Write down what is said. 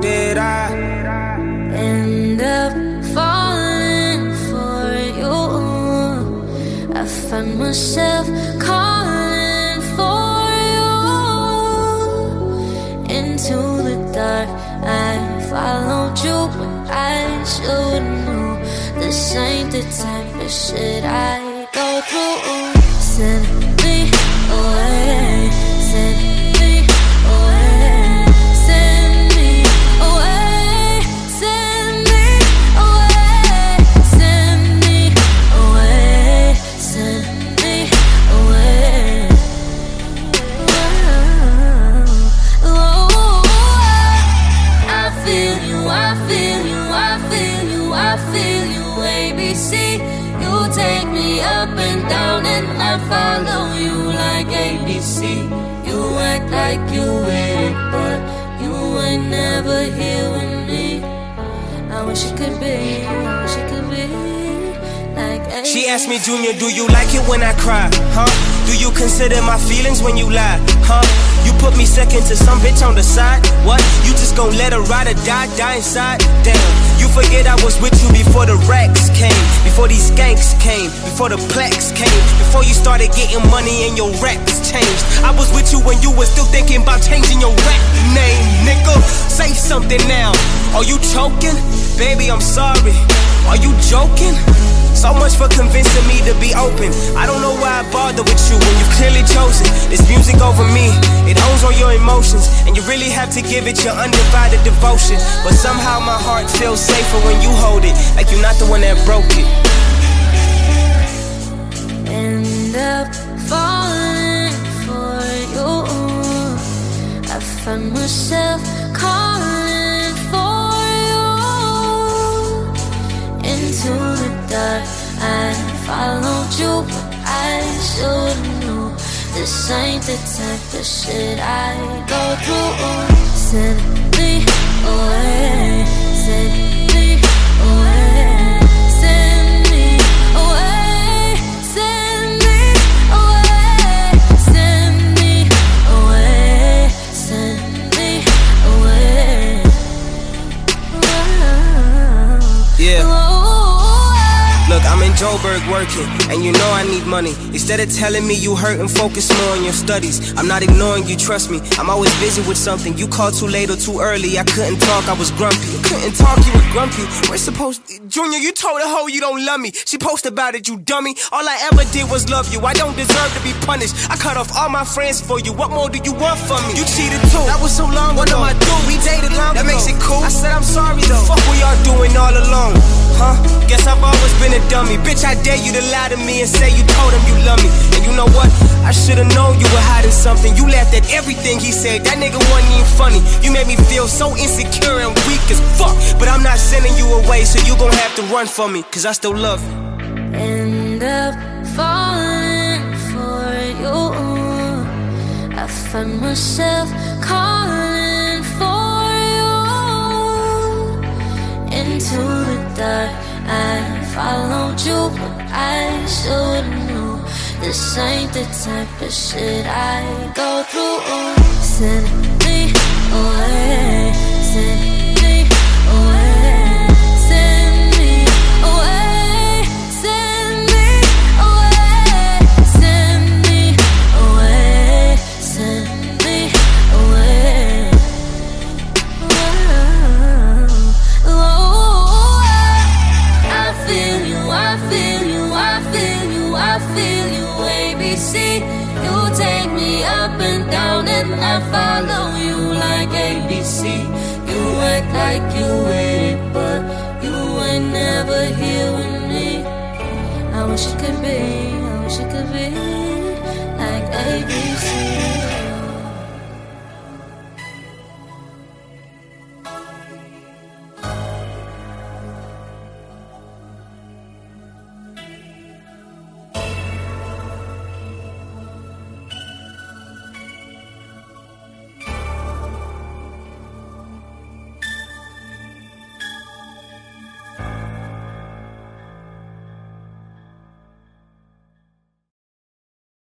did I end up falling for you? I find myself calling for you into the dark. I followed you when I should know this ain't the type of shit I go through. Send me away, send ABC. You take me up and down, and I follow you like ABC. You act like you with it, but you ain't never here with me. I wish it could be, I wish it could be like ABC. She asked me, Junior, do you like it when I cry? Huh? Do you consider my feelings when you lie? Huh? You put me second to some bitch on the side? What? You just gon' let her ride or die, die inside? Damn, forget I was with you before the racks came, before these skanks came, before the plaques came, before you started getting money and your raps changed. I was with you when you were still thinking about changing your rap name, nigga. Say something now. Are you choking? Baby, I'm sorry. Are you joking? So much for convincing me to be open. I don't know why I bother with you when you've clearly chosen. It's music over me. It owns all your emotions, and you really have to give it your undivided devotion. But somehow my heart feels safer when you hold it, like you're not the one that broke it. end up falling for you. I find myself you, I should know this ain't the type of shit I go through. Send me away, Look, I'm in Joburg working, and you know I need money. Instead of telling me you hurt and focus more on your studies, I'm not ignoring you, trust me. I'm always busy with something. You called too late or too early. I couldn't talk, I was grumpy. I couldn't talk, you were grumpy. We're supposed. Junior, you told a hoe you don't love me. She posted about it, you dummy. All I ever did was love you. I don't deserve to be punished. I cut off all my friends for you. What more do you want from me? You cheated too. That was so long What ago. am I doing? We dated long That makes it cool. I said I'm sorry though. Fuck we y'all doing all alone, huh? Guess I've always been a dummy. Bitch, I dare you to lie to me and say you told him you love me. And you know what? I should've known you were hiding something. You laughed at everything he said. That nigga wasn't even funny. You made me feel so insecure and weak as fuck. But I'm not sending you away, so you gon' have to run for me. Cause I still love you. end up falling for you. I find myself calling for you into the dark. Followed you, but I should know this ain't the type of shit I go through. Send me away, up and down, and I follow you like ABC. You act like you with it, but you ain't never here with me. I wish it could be, I wish it could be.